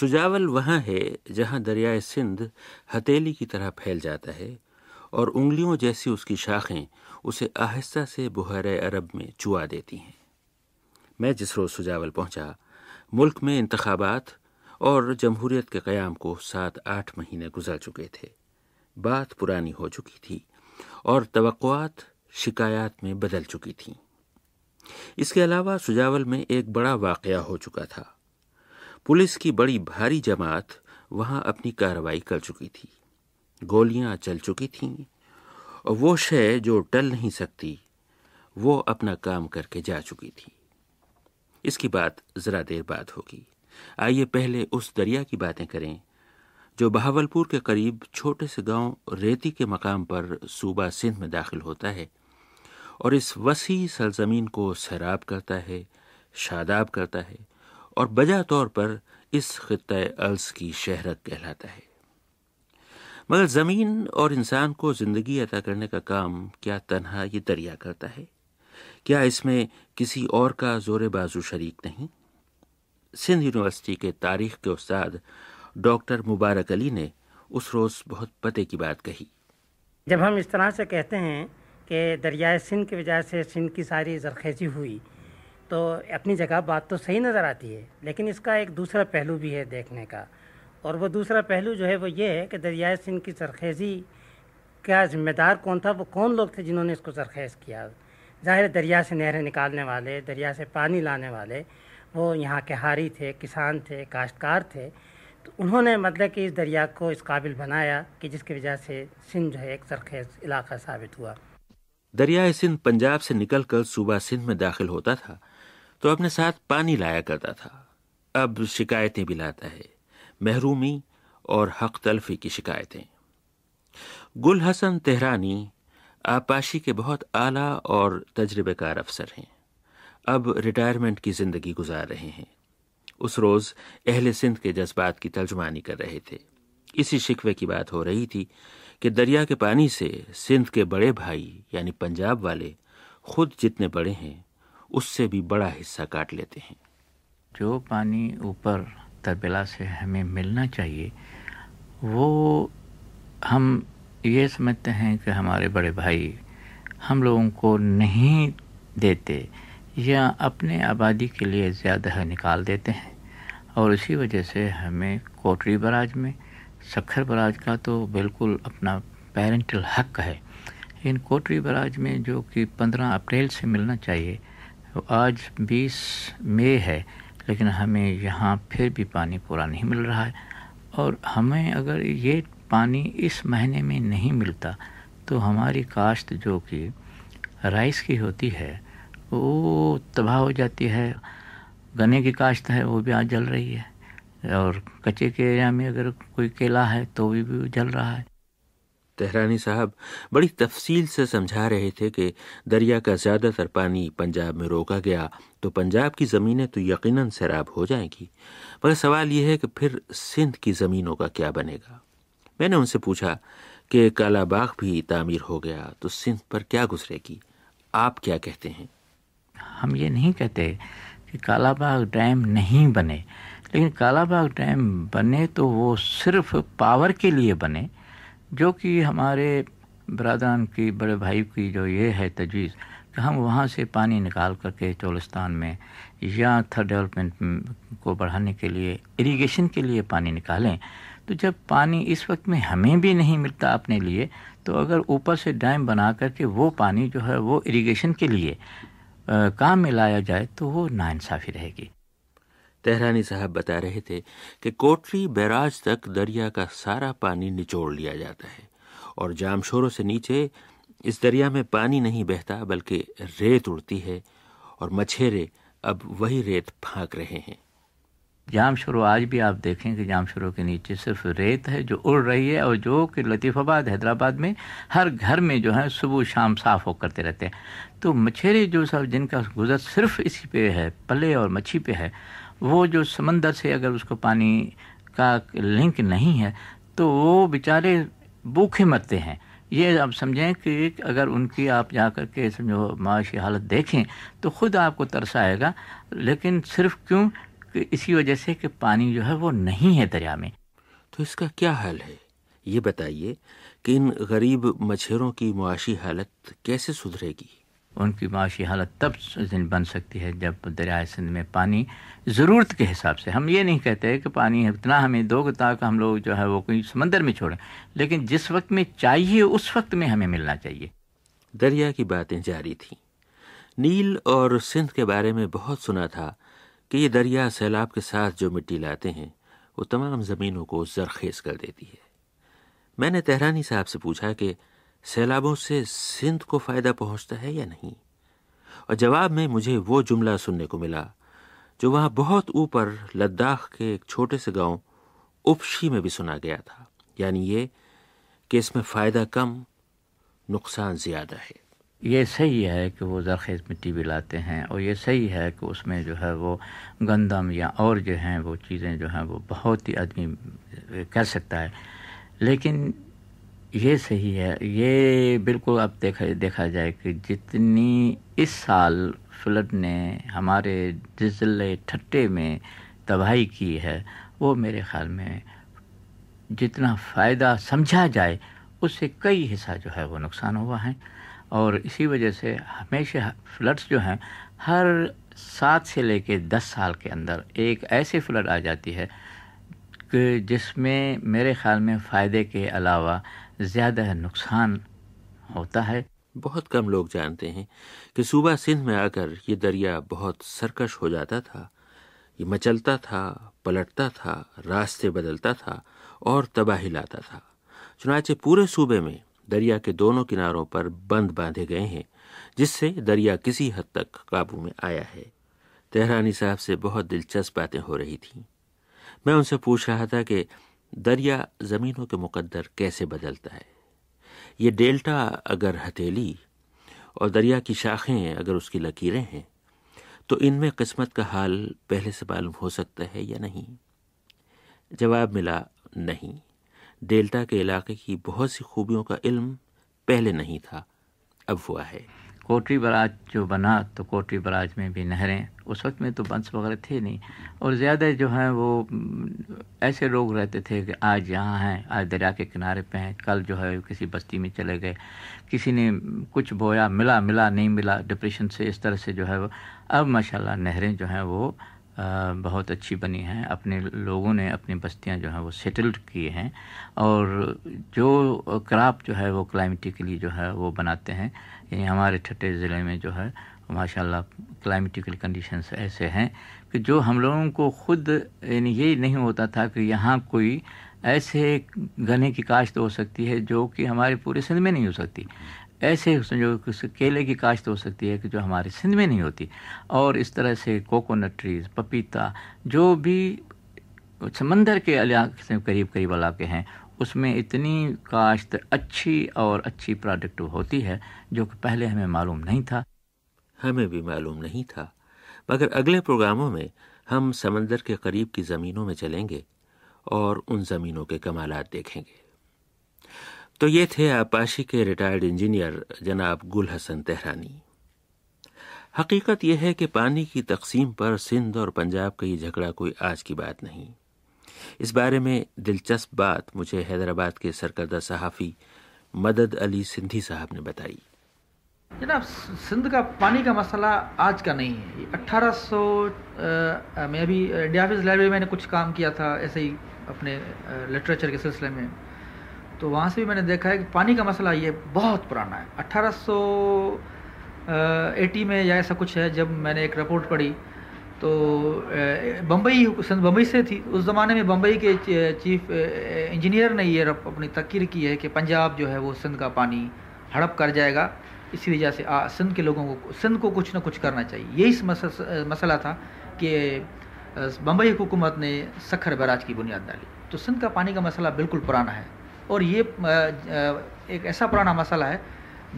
سجاول وہاں ہے جہاں دریائے سندھ ہتیلی کی طرح پھیل جاتا ہے اور انگلیوں جیسی اس کی شاخیں اسے آہستہ سے بحیر عرب میں چوا دیتی ہیں۔ میں جس روز سجاول پہنچا، ملک میں انتخابات اور جمہوریت کے قیام کو سات آٹھ مہینے گزر چکے تھے۔ بات پرانی ہو چکی تھی اور توقعات شکایات میں بدل چکی تھیں۔ اس کے علاوہ سجاول میں ایک بڑا واقعہ ہو چکا تھا۔ پولیس کی بڑی بھاری جماعت وہاں اپنی کارروائی کر چکی تھی۔ گولیاں چل چکی تھیں۔ اور وہ شے جو ٹل نہیں سکتی، وہ اپنا کام کر کے جا چکی تھی۔ اس کی بات ذرا دیر بعد ہوگی۔ آئیے پہلے اس دریا کی باتیں کریں، جو بہاولپور کے قریب چھوٹے سے گاؤں ریتی کے مقام پر صوبہ سندھ میں داخل ہوتا ہے اور اس وسیع سرزمین کو سیراب کرتا ہے، شاداب کرتا ہے۔ اور بجا طور پر اس خطۂ الز کی شہرت کہلاتا ہے۔ مگر زمین اور انسان کو زندگی عطا کرنے کا کام کیا تنہا یہ دریا کرتا ہے؟ کیا اس میں کسی اور کا زور بازو شریک نہیں؟ سندھ یونیورسٹی کے تاریخ کے استاد ڈاکٹر مبارک علی نے اس روز بہت پتے کی بات کہی۔ جب ہم اس طرح سے کہتے ہیں کہ دریائے سندھ کی وجہ سے سندھ کی ساری زرخیزی ہوئی تو اپنی جگہ بات تو صحیح نظر آتی ہے، لیکن اس کا ایک دوسرا پہلو بھی ہے دیکھنے کا۔ اور وہ دوسرا پہلو جو ہے وہ یہ ہے کہ دریائے سندھ کی زرخیزی کا ذمہ دار کون تھا؟ وہ کون لوگ تھے جنہوں نے اس کو زرخیز کیا؟ ظاہر دریا سے نہریں نکالنے والے، دریا سے پانی لانے والے، وہ یہاں کے ہاری تھے، کسان تھے، کاشتکار تھے۔ تو انہوں نے مطلب کہ اس دریا کو اس قابل بنایا کہ جس کی وجہ سے سندھ جو ہے ایک سرخیز علاقہ ثابت ہوا۔ دریائے سندھ پنجاب سے نکل کر صوبہ سندھ میں داخل ہوتا تھا۔ تو اپنے ساتھ پانی لایا کرتا تھا۔ اب شکایتیں بھی لاتا ہے۔ محرومی اور حق تلفی کی شکایتیں۔ گل حسن تہرانی آپاشی کے بہت اعلیٰ اور تجربے کار افسر ہیں۔ اب ریٹائرمنٹ کی زندگی گزار رہے ہیں۔ اس روز اہل سندھ کے جذبات کی ترجمانی کر رہے تھے۔ اسی شکوے کی بات ہو رہی تھی کہ دریا کے پانی سے سندھ کے بڑے بھائی یعنی پنجاب والے، خود جتنے بڑے ہیں اس سے بھی بڑا حصہ کاٹ لیتے ہیں۔ جو پانی اوپر تربلا سے ہمیں ملنا چاہیے، وہ ہم یہ سمجھتے ہیں کہ ہمارے بڑے بھائی ہم لوگوں کو نہیں دیتے یا اپنے آبادی کے لیے زیادہ نکال دیتے ہیں۔ اور اسی وجہ سے ہمیں کوٹری براج میں، سکھر براج کا تو بالکل اپنا پیرنٹل حق ہے۔ ان کوٹری براج میں جو کہ پندرہ اپریل سے ملنا چاہیے آج بیس مئی ہے، لیکن ہمیں یہاں پھر بھی پانی پورا نہیں مل رہا ہے۔ اور ہمیں اگر یہ پانی اس مہینے میں نہیں ملتا، تو ہماری کاشت جو کہ رائس کی ہوتی ہے، وہ تباہ ہو جاتی ہے۔ گنے کی کاشت ہے، وہ بھی آج جل رہی ہے۔ اور کچے کے ایریا میں اگر کوئی کیلا ہے، تو بھی بھی جل رہا ہے۔ تہرانی صاحب بڑی تفصیل سے سمجھا رہے تھے کہ دریا کا زیادہ تر پانی پنجاب میں روکا گیا تو پنجاب کی زمینیں تو یقیناً سیراب ہو جائیں گی۔ مگر سوال یہ ہے کہ پھر سندھ کی زمینوں کا کیا بنے گا؟ میں نے ان سے پوچھا کہ کالا باغ بھی تعمیر ہو گیا تو سندھ پر کیا گزرے گی؟ آپ کیا کہتے ہیں؟ ہم یہ نہیں کہتے کہ کالا باغ ڈیم نہیں بنے، لیکن کالا باغ ڈیم بنے تو وہ صرف پاور کے لیے بنے جو کہ ہمارے برادران کی، بڑے بھائی کی جو یہ ہے تجویز کہ ہم وہاں سے پانی نکال کر کے چولستان میں یا تھر ڈیولپمنٹ کو بڑھانے کے لیے اریگیشن کے لیے پانی نکالیں۔ تو جب پانی اس وقت میں ہمیں بھی نہیں ملتا اپنے لیے، تو اگر اوپر سے ڈیم بنا کر کے وہ پانی جو ہے وہ اریگیشن کے لیے کام میں لایا جائے تو وہ ناانصافی رہے گی۔ تہرانی صاحب بتا رہے تھے کہ کوٹری بیراج تک دریا کا سارا پانی نچوڑ لیا جاتا ہے اور جام شوروں سے نیچے اس دریا میں پانی نہیں بہتا بلکہ ریت اڑتی ہے اور مچھیرے اب وہی ریت پھانک رہے ہیں۔ جام شروع آج بھی آپ دیکھیں کہ جام شروع کے نیچے صرف ریت ہے جو اڑ رہی ہے اور جو کہ لطیف آباد، حیدرآباد میں ہر گھر میں جو ہے صبح شام صاف ہو کرتے رہتے ہیں۔ تو مچھیرے جو سب جن کا گزر صرف اسی پہ ہے، پلے اور مچھی پہ ہے وہ جو سمندر سے اگر اس کو پانی کا لنک نہیں ہے، تو وہ بیچارے بھوکھے مرتے ہیں۔ یہ آپ سمجھیں کہ اگر ان کی آپ جا کر کے سمجھو معاشی حالت دیکھیں، تو خود آپ کو ترس آئے گا۔ لیکن صرف کیوں؟ کہ اسی وجہ سے کہ پانی جو ہے وہ نہیں ہے دریا میں۔ تو اس کا کیا حل ہے؟ یہ بتائیے کہ ان غریب مچھروں کی معاشی حالت کیسے سدھرے گی؟ ان کی معاشی حالت تب بن سکتی ہے جب دریائے سندھ میں پانی ضرورت کے حساب سے، ہم یہ نہیں کہتے کہ پانی اتنا ہمیں دو تاکہ ہم لوگ جو ہے وہ کوئی سمندر میں چھوڑیں، لیکن جس وقت میں چاہیے اس وقت میں ہمیں ملنا چاہیے۔ دریا کی باتیں جاری تھیں۔ نیل اور سندھ کے بارے میں بہت سنا تھا کہ یہ دریا سیلاب کے ساتھ جو مٹی لاتے ہیں، وہ تمام زمینوں کو زرخیز کر دیتی ہے۔ میں نے تہرانی صاحب سے پوچھا کہ سیلابوں سے سندھ کو فائدہ پہنچتا ہے یا نہیں؟ اور جواب میں مجھے وہ جملہ سننے کو ملا جو وہاں بہت اوپر لداخ کے ایک چھوٹے سے گاؤں اپشی میں بھی سنا گیا تھا یعنی یہ کہ اس میں فائدہ کم، نقصان زیادہ ہے۔ یہ صحیح ہے کہ وہ زرخیز مٹی بھی لاتے ہیں اور یہ صحیح ہے کہ اس میں جو ہے وہ گندم یا اور جو ہیں وہ چیزیں جو ہیں وہ بہت ہی آدمی کر سکتا ہے۔ لیکن یہ صحیح ہے، یہ بالکل اب دیکھا دیکھا جائے کہ جتنی اس سال فلڈ نے ہمارے ڈزل ٹھٹے میں تباہی کی ہے، وہ میرے خیال میں جتنا فائدہ سمجھا جائے، اس سے کئی حصہ جو ہے وہ نقصان ہوا ہے۔ اور اسی وجہ سے ہمیشہ فلڈس جو ہیں، ہر سات سے لے کے دس سال کے اندر ایک ایسی فلڈ آ جاتی ہے کہ جس میں میرے خیال میں فائدے کے علاوہ زیادہ نقصان ہوتا ہے۔ بہت کم لوگ جانتے ہیں کہ صوبہ سندھ میں آ کر یہ دریا بہت سرکش ہو جاتا تھا۔ یہ مچلتا تھا، پلٹتا تھا، راستے بدلتا تھا اور تباہی لاتا تھا۔ چنانچہ پورے صوبے میں دریا کے دونوں کناروں پر بند باندھے گئے ہیں، جس سے دریا کسی حد تک قابو میں آیا ہے۔ تہرانی صاحب سے بہت دلچسپ باتیں ہو رہی تھیں۔ میں ان سے پوچھ رہا تھا کہ دریا زمینوں کے مقدر کیسے بدلتا ہے؟ یہ ڈیلٹا اگر ہتھیلی اور دریا کی شاخیں اگر اس کی لکیریں ہیں، تو ان میں قسمت کا حال پہلے سے معلوم ہو سکتا ہے یا نہیں؟ جواب ملا، نہیں۔ ڈیلٹا کے علاقے کی بہت سی خوبیوں کا علم پہلے نہیں تھا، اب ہوا ہے۔ کوٹری براج جو بنا تو کوٹری براج میں بھی نہریں، اس وقت میں تو بنس وغیرہ تھے نہیں۔ اور زیادہ جو ہیں وہ ایسے لوگ رہتے تھے کہ آج یہاں ہیں، آج دریا کے کنارے پہ ہیں، کل جو ہے کسی بستی میں چلے گئے۔ کسی نے کچھ بویا، ملا ملا، نہیں ملا ڈپریشن سے اس طرح سے جو ہے وہ۔ اب ماشاء اللہ نہریں جو ہیں وہ بہت اچھی بنی ہیں۔ اپنے لوگوں نے اپنی بستیاں جو ہیں وہ سیٹلڈ کیے ہیں۔ اور جو کراپ جو ہے وہ کلائمیٹیکلی جو ہے وہ بناتے ہیں۔ یعنی ہمارے ٹھٹے ضلع میں جو ہے ماشاء اللہ کلائمیٹیکل کنڈیشنس ایسے ہیں کہ جو ہم لوگوں کو خود یعنی یہ نہیں ہوتا تھا کہ یہاں کوئی ایسے گنے کی کاشت ہو سکتی ہے جو کہ ہمارے پورے سندھ میں نہیں ہو سکتی۔ ایسے جو کیلے کی کاشت ہو سکتی ہے کہ جو ہمارے سندھ میں نہیں ہوتی۔ اور اس طرح سے کوکونٹ ٹریز پپیتا، جو بھی سمندر کے علاقے سے قریب قریب علاقے ہیں اس میں اتنی کاشت اچھی اور اچھی پروڈکٹ ہوتی ہے جو کہ پہلے ہمیں معلوم نہیں تھا۔ ہمیں بھی معلوم نہیں تھا۔ مگر اگلے پروگراموں میں ہم سمندر کے قریب کی زمینوں میں چلیں گے اور ان زمینوں کے کمالات دیکھیں گے۔ تو یہ تھے آپاشی کے ریٹائرڈ انجینئر جناب گل حسن تہرانی۔ حقیقت یہ ہے کہ پانی کی تقسیم پر سندھ اور پنجاب کا یہ جھگڑا کوئی آج کی بات نہیں۔ اس بارے میں دلچسپ بات مجھے حیدرآباد کے سرکردہ صحافی مدد علی سندھی صاحب نے بتائی۔ جناب، سندھ کا پانی کا مسئلہ آج کا نہیں ہے۔ اٹھارہ سو میں ابھی ڈیافظ لائبریری میں نے کچھ کام کیا تھا، ایسے ہی اپنے لٹریچر کے سلسلے میں۔ تو وہاں سے بھی میں نے دیکھا ہے کہ پانی کا مسئلہ یہ بہت پرانا ہے۔ اٹھارہ سو ایٹی میں یا ایسا کچھ ہے، جب میں نے ایک رپورٹ پڑھی تو بمبئی سندھ بمبئی سے تھی، اس زمانے میں بمبئی کے چیف انجینئر نے یہ اپنی تقریر کی ہے کہ پنجاب جو ہے وہ سندھ کا پانی ہڑپ کر جائے گا، اسی وجہ سے سندھ کے لوگوں کو، سندھ کو کچھ نہ کچھ کرنا چاہیے۔ یہی مسئلہ تھا کہ بمبئی حکومت نے سکھر براج کی بنیاد ڈالی۔ تو سندھ کا پانی کا مسئلہ بالکل پرانا ہے اور یہ ایک ایسا پرانا مسئلہ ہے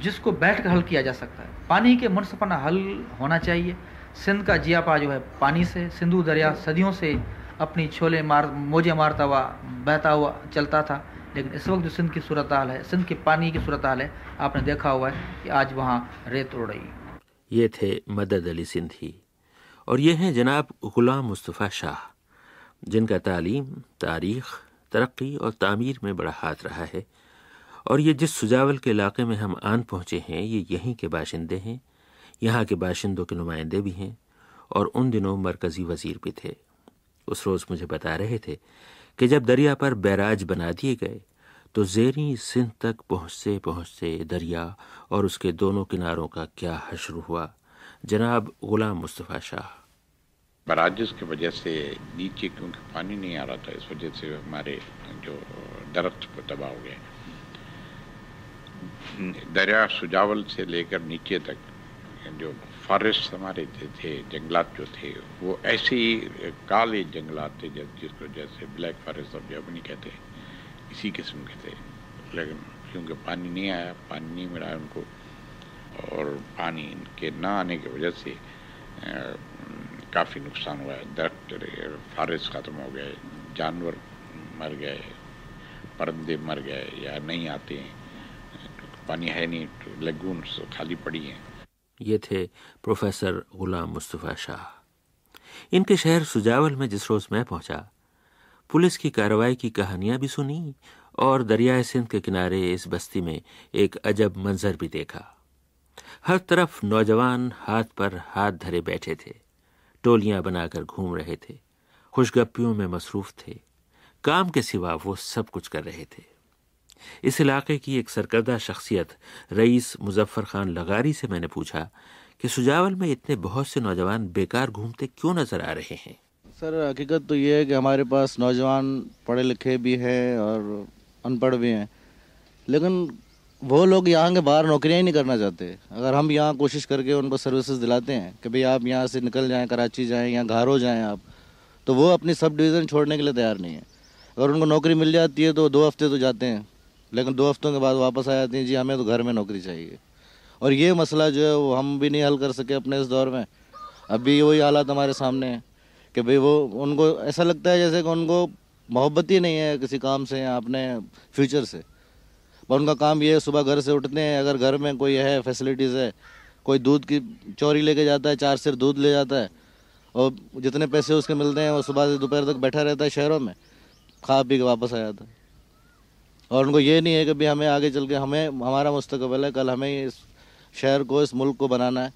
جس کو بیٹھ کر حل کیا جا سکتا ہے۔ پانی کے منصفانہ حل ہونا چاہیے۔ سندھ کا جیا پا جو ہے پانی سے، سندھو دریا صدیوں سے اپنی چھولے مار، موجے مارتا ہوا، بہتا ہوا چلتا تھا۔ لیکن اس وقت جو سندھ کی صورت حال ہے، سندھ کے پانی کی صورت حال ہے، آپ نے دیکھا ہوا ہے کہ آج وہاں ریت اڑ رہی۔ یہ تھے مدد علی سندھی۔ اور یہ ہیں جناب غلام مصطفیٰ شاہ، جن کا تعلیم، تاریخ، ترقی اور تعمیر میں بڑا ہاتھ رہا ہے۔ اور یہ جس سجاول کے علاقے میں ہم آن پہنچے ہیں، یہ یہیں کے باشندے ہیں۔ یہاں کے باشندوں کے نمائندے بھی ہیں اور ان دنوں مرکزی وزیر بھی تھے۔ اس روز مجھے بتا رہے تھے کہ جب دریا پر بیراج بنا دیے گئے، تو زیری سندھ تک پہنچتے پہنچتے دریا اور اس کے دونوں کناروں کا کیا حشر ہوا۔ جناب غلام مصطفیٰ شاہ۔ براجز کی وجہ سے نیچے کیونکہ پانی نہیں آ رہا تھا، اس وجہ سے ہمارے جو درخت تباہ ہو گئے۔ دریا سجاول سے لے کر نیچے تک جو فارسٹ ہمارے تھے جنگلات جو تھے، وہ ایسے ہی کالے جنگلات تھے، جس کو جیسے بلیک فارسٹ اور جرمنی کہتے ہیں، اسی قسم کے تھے۔ لیکن کیونکہ پانی نہیں آیا، پانی نہیں ملا ان کو، اور پانی کے نہ آنے کی وجہ سے کافی نقصان ہوا ہے۔ درخت فارسٹ ختم ہو گئے، جانور مر گئے، پرندے مر گئے یا نہیں آتے ہیں، پانی ہے نہیں لگون خالی پڑی ہیں۔ یہ تھے پروفیسر غلام مصطفیٰ شاہ۔ ان کے شہر سجاول میں جس روز میں پہنچا، پولیس کی کارروائی کی کہانیاں بھی سنی اور دریائے سندھ کے کنارے اس بستی میں ایک عجب منظر بھی دیکھا۔ ہر طرف نوجوان ہاتھ پر ہاتھ دھرے بیٹھے تھے، ٹولیاں بنا کر گھوم رہے تھے، خوشگپیوں میں مصروف تھے، کام کے سوا وہ سب کچھ کر رہے تھے۔ اس علاقے کی ایک سرکردہ شخصیت، رئیس مظفر خان لغاری سے میں نے پوچھا کہ سجاول میں اتنے بہت سے نوجوان بیکار گھومتے کیوں نظر آ رہے ہیں؟ سر، حقیقت تو یہ ہے کہ ہمارے پاس نوجوان پڑھے لکھے بھی ہیں اور ان پڑھ بھی ہیں، لیکن وہ لوگ یہاں کے باہر نوکریاں ہی نہیں کرنا چاہتے۔ اگر ہم یہاں کوشش کر کے ان کو سروسز دلاتے ہیں کہ بھئی آپ یہاں سے نکل جائیں، کراچی جائیں یا گھارو جائیں آپ، تو وہ اپنی سب ڈویژن چھوڑنے کے لیے تیار نہیں ہے اگر ان کو نوکری مل جاتی ہے تو دو ہفتے تو جاتے ہیں۔ لیکن دو ہفتوں کے بعد واپس آ جاتی ہیں۔ جی ہمیں تو گھر میں نوکری چاہیے۔ اور یہ مسئلہ جو ہے، وہ ہم بھی نہیں حل کر سکے اپنے اس دور میں۔ اب بھی وہی حالات ہمارے سامنے ہیں کہ بھئی وہ ان کو ایسا لگتا ہے جیسے کہ ان کو محبت ہی نہیں ہے کسی کام سے یا اپنے فیوچر سے۔ اور ان کا کام یہ ہے، صبح گھر سے اٹھتے ہیں۔ اگر گھر میں کوئی ہے فیسلٹیز ہے، کوئی دودھ کی چوری لے کے جاتا ہے، چار سر دودھ لے جاتا ہے، اور جتنے پیسے اس کے ملتے ہیں، وہ صبح سے دوپہر تک بیٹھا رہتا ہے شہروں میں، کھا پی کے واپس آ جاتا ہے۔ اور ان کو یہ نہیں ہے کہ بھی ہمیں آگے چل کے ہمیں ہمارا مستقبل ہے کل ہمیں اس شہر کو اس ملک کو بنانا ہے۔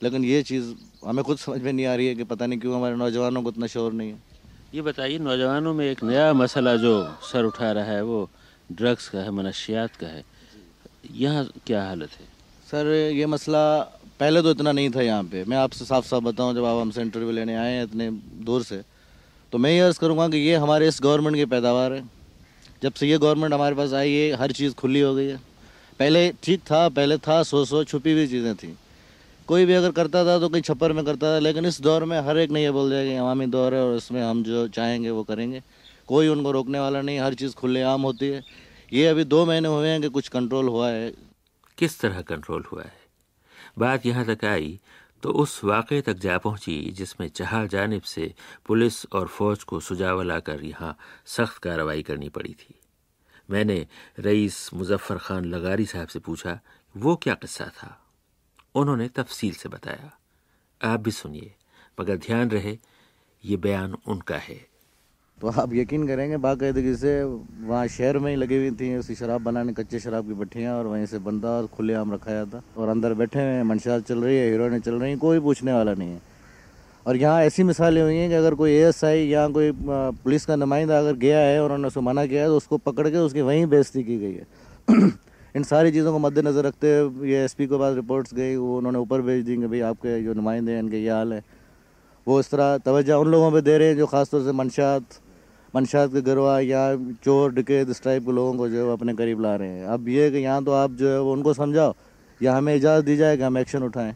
لیکن یہ چیز ہمیں خود سمجھ میں نہیں آ رہی ہے کہ پتہ نہیں کیوں ہمارے نوجوانوں کو اتنا شور نہیں ہے۔ یہ بتائیے نوجوانوں میں ایک نیا مسئلہ جو سر اٹھا رہا ہے وہ ڈرگس کا ہے منشیات کا ہے۔ یہاں کیا حالت ہے؟ سر یہ مسئلہ پہلے تو اتنا نہیں تھا یہاں پہ۔ میں آپ سے صاف صاف بتاؤں جب آپ ہم سے انٹرویو لینے آئے ہیں اتنے دور سے تو میں یہ عرض کروں گا کہ یہ ہمارے اس گورنمنٹ کی پیداوار ہے۔ جب سے یہ گورنمنٹ ہمارے پاس آئی ہے ہر چیز کھلی ہو گئی ہے۔ پہلے ٹھیک تھا، پہلے تھا، سو سو چھپی ہوئی چیزیں تھیں۔ کوئی بھی اگر کرتا تھا تو کہیں چھپر میں کرتا تھا، لیکن اس دور میں ہر ایک نے یہ بول دیا کہ عوامی دور ہے اور اس میں ہم جو چاہیں گے وہ کریں گے۔ کوئی ان کو روکنے والا نہیں، ہر چیز کھلے عام ہوتی ہے۔ یہ ابھی دو مہینے ہوئے ہیں کہ کچھ کنٹرول ہوا ہے۔ کس طرح کنٹرول ہوا ہے؟ بات یہاں تک آئی تو اس واقعے تک جا پہنچی جس میں چہار جانب سے پولیس اور فوج کو سجاو لا کر یہاں سخت کارروائی کرنی پڑی تھی۔ میں نے رئیس مظفر خان لغاری صاحب سے پوچھا، وہ کیا قصہ تھا؟ انہوں نے تفصیل سے بتایا۔ آپ بھی سنیے، مگر دھیان رہے، یہ بیان ان کا ہے۔ تو آپ یقین کریں گے باقاعدگی سے وہاں شہر میں ہی لگی ہوئی تھیں، اسی شراب بنانے، کچے شراب کی بٹھیاں اور وہیں سے بندہ کھلے عام رکھا جاتا اور اندر بیٹھے ہیں منشیات چل رہی ہے ہیروئنیں چل رہی ہیں، کوئی پوچھنے والا نہیں ہے۔ اور یہاں ایسی مثالیں ہوئی ہیں کہ اگر کوئی اے ایس آئی یا کوئی پولیس کا نمائندہ اگر گیا ہے اور انہوں نے اس کو منع کیا ہے تو اس کو پکڑ کے اس کی وہیں بےزتی کی گئی ہے۔ ان ساری چیزوں کو مد نظر رکھتے ہوئے یہ ایس پی کے بعد رپورٹس گئی، وہ انہوں نے اوپر بھیج دیں کہ بھائی آپ کے جو نمائندے ہیں، ان کے یہ حال ہے۔ وہ اس طرح توجہ ان لوگوں پہ دے رہے ہیں جو خاص طور سے منشیات منشیات کے گروہ یا چور، ڈکیت، اس ٹائپ کے لوگوں کو جو ہے وہ اپنے قریب لا رہے ہیں۔ اب یہ کہ یہاں تو آپ جو ہے وہ ان کو سمجھاؤ، یا ہمیں اجازت دی جائے کہ ہم ایکشن اٹھائیں۔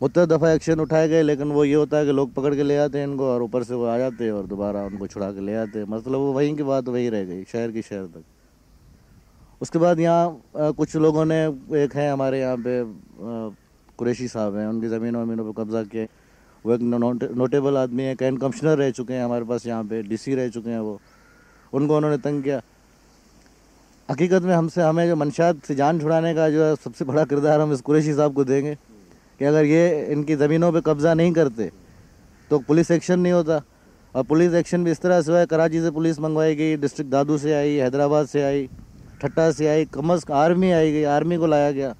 متعدد دفعہ ایکشن اٹھائے گئے، لیکن وہ یہ ہوتا ہے کہ لوگ پکڑ کے لے آتے ہیں ان کو اور اوپر سے وہ آ جاتے ہیں اور دوبارہ ان کو چھڑا کے لے آتے ہیں۔ مطلب وہ وہیں کی بات وہی رہ گئی، شہر کی شہر تک۔ اس کے بعد یہاں کچھ لوگوں نے، ایک ہیں ہمارے یہاں پہ قریشی صاحب ہیں، ان کی زمینوں ومینوں پہ قبضہ کیے۔ وہ ایک نوٹیبل آدمی ہے کین کمشنر رہ چکے ہیں، ہمارے پاس یہاں پہ ڈی سی رہ چکے ہیں وہ۔ ان کو انہوں نے تنگ کیا۔ حقیقت میں ہم سے، ہمیں جو منشیات سے جان چھڑانے کا جو ہے سب سے بڑا کردار ہم اس قریشی صاحب کو دیں گے کہ اگر یہ ان کی زمینوں پہ قبضہ نہیں کرتے تو پولیس ایکشن نہیں ہوتا۔ اور پولیس ایکشن بھی اس طرح سے ہوا ہے، کراچی سے پولیس منگوائی گئی، ڈسٹرکٹ دادو سے آئی، حیدرآباد سے آئی ٹھٹا سے آئی، کم از آرمی آئی گئی، آرمی کو لایا گیا۔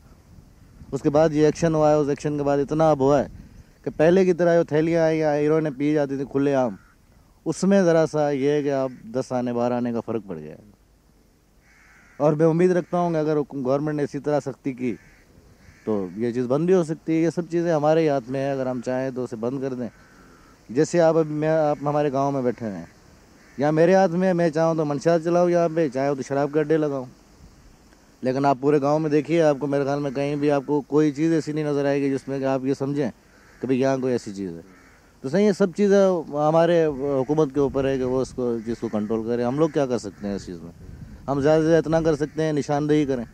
اس کے بعد یہ ایکشن ہوا ہے، اس ایکشن کے بعد اتنا اب ہوا ہے۔ کہ پہلے کی طرح جو تھیلیاں آئی یا ہیرو نے پی جاتی تھی کھلے عام، اس میں ذرا سا یہ ہے کہ اب دس آنے، بارہ آنے کا فرق پڑ گیا ہے۔ اور میں امید رکھتا ہوں کہ اگر گورنمنٹ نے اسی طرح سختی کی تو یہ چیز بند بھی ہو سکتی ہے۔ یہ سب چیزیں ہمارے ہی ہاتھ میں ہے اگر ہم چاہیں تو اسے بند کر دیں۔ جیسے آپ ابھی میں، آپ ہمارے گاؤں میں بیٹھے ہیں، یا میرے ہاتھ میں میں چاہوں تو منشیات چلاؤں یہاں پہ، چاہے تو شراب کے اڈے لگاؤں۔ لیکن آپ پورے گاؤں میں دیکھیے، آپ کو میرے خیال میں کہیں بھی آپ کو کوئی چیز ایسی نہیں نظر آئے گی جس میں کہ آپ یہ سمجھیں۔ کہ بھائی یہاں کوئی ایسی چیز ہے۔ تو صحیح یہ سب چیزیں ہمارے حکومت کے اوپر ہے کہ وہ اس کو چیز کو کنٹرول کرے۔ ہم لوگ کیا کر سکتے ہیں اس چیز میں؟ ہم زیادہ سے زیادہ اتنا کر سکتے ہیں، نشاندہی کریں۔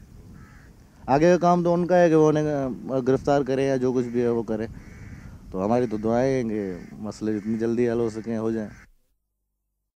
آگے کا کام تو ان کا ہے کہ وہ انہیں گرفتار کرے یا جو کچھ بھی ہے وہ کرے تو ہماری تو دعائیں کہ مسئلے جتنی جلدی حل ہو سکیں، ہو جائیں۔